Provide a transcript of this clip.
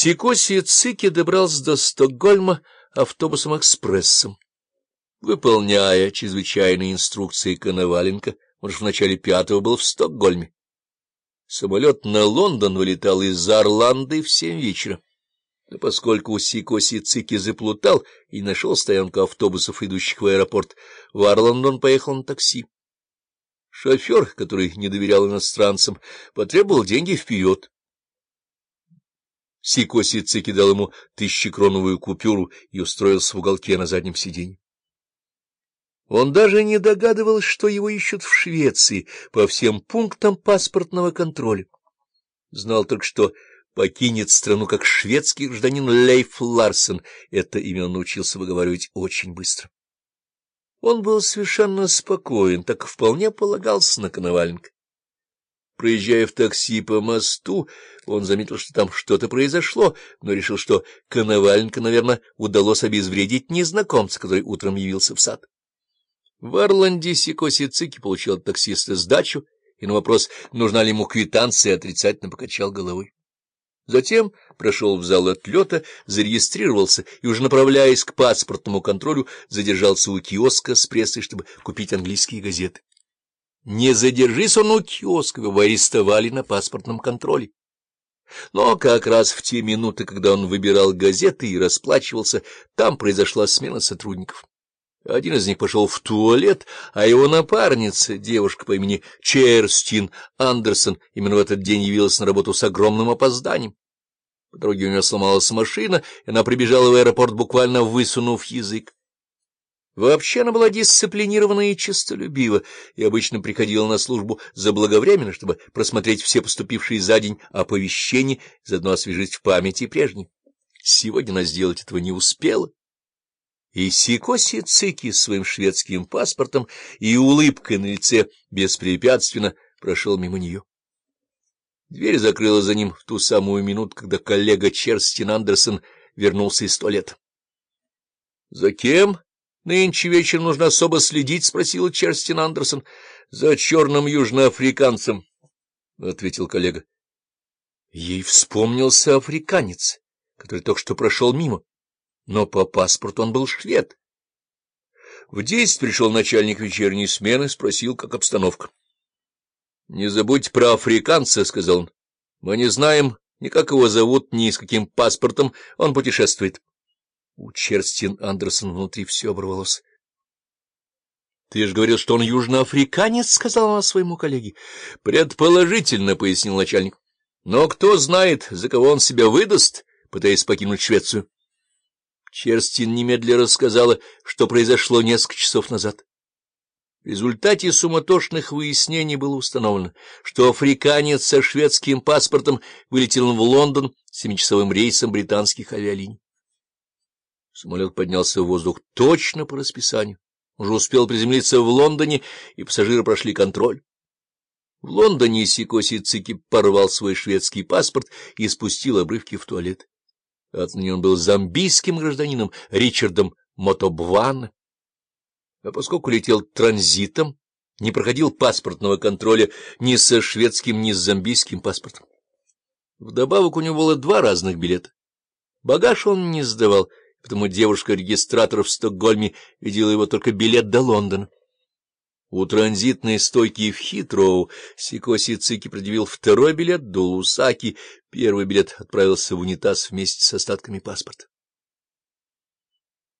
Сикоси Цики добрался до Стокгольма автобусом-экспрессом. Выполняя чрезвычайные инструкции Коноваленко, он же в начале пятого был в Стокгольме. Самолет на Лондон вылетал из Орланды в семь вечера. Но поскольку Сикоси Цики заплутал и нашел стоянку автобусов, идущих в аэропорт, в Орланд он поехал на такси. Шофер, который не доверял иностранцам, потребовал деньги вперед. Сикоси Цики дал ему тысячекроновую купюру и устроился в уголке на заднем сиденье. Он даже не догадывался, что его ищут в Швеции по всем пунктам паспортного контроля. Знал только, что покинет страну как шведский гражданин Лейф Ларсен. Это имя он научился выговаривать очень быстро. Он был совершенно спокоен, так вполне полагался на Коноваленко. Проезжая в такси по мосту, он заметил, что там что-то произошло, но решил, что Коноваленко, наверное, удалось обезвредить незнакомца, который утром явился в сад. В Орланде Сикоси Цики получил от таксиста сдачу, и на вопрос, нужна ли ему квитанция, отрицательно покачал головой. Затем прошел в зал отлета, зарегистрировался и, уже направляясь к паспортному контролю, задержался у киоска с прессой, чтобы купить английские газеты. Не задержись он у киоска, его арестовали на паспортном контроле. Но как раз в те минуты, когда он выбирал газеты и расплачивался, там произошла смена сотрудников. Один из них пошел в туалет, а его напарница, девушка по имени Черстин Андерсон, именно в этот день явилась на работу с огромным опозданием. По дороге у нее сломалась машина, и она прибежала в аэропорт, буквально высунув язык. Вообще она была дисциплинирована и честолюбива, и обычно приходила на службу заблаговременно, чтобы просмотреть все поступившие за день оповещения, заодно освежить в памяти прежние. Сегодня она сделать этого не успела. И Сикоси Цики своим шведским паспортом и улыбкой на лице беспрепятственно прошел мимо нее. Дверь закрыла за ним в ту самую минуту, когда коллега Черстин Андерсон вернулся из туалета. — За кем? Нынче вечером нужно особо следить, — спросила Черстин Андерсон. — За черным южноафриканцем, — ответил коллега. Ей вспомнился африканец, который только что прошел мимо, но по паспорту он был швед. В десять пришел начальник вечерней смены, спросил, как обстановка. — Не забудь про африканца, — сказал он. — Мы не знаем ни как его зовут, ни с каким паспортом он путешествует. У Черстин Андерсон внутри все оборвалось. — Ты же говорил, что он южноафриканец, — сказал она своему коллеге. — Предположительно, — пояснил начальник. — Но кто знает, за кого он себя выдаст, пытаясь покинуть Швецию. Черстин немедленно рассказала, что произошло несколько часов назад. В результате суматошных выяснений было установлено, что африканец со шведским паспортом вылетел в Лондон семичасовым рейсом британских авиалиний. Самолет поднялся в воздух точно по расписанию. Уже успел приземлиться в Лондоне, и пассажиры прошли контроль. В Лондоне Сикоси Цики порвал свой шведский паспорт и спустил обрывки в туалет. Отныне он был замбийским гражданином Ричардом Мотобван. А поскольку летел транзитом, не проходил паспортного контроля ни со шведским, ни с замбийским паспортом. Вдобавок у него было два разных билета. Багаж он не сдавал, потому девушка-регистратор в Стокгольме видела его только билет до Лондона. У транзитной стойки в Хитроу Сикоси Цики предъявил второй билет до Лусаки, первый билет отправился в унитаз вместе с остатками паспорта.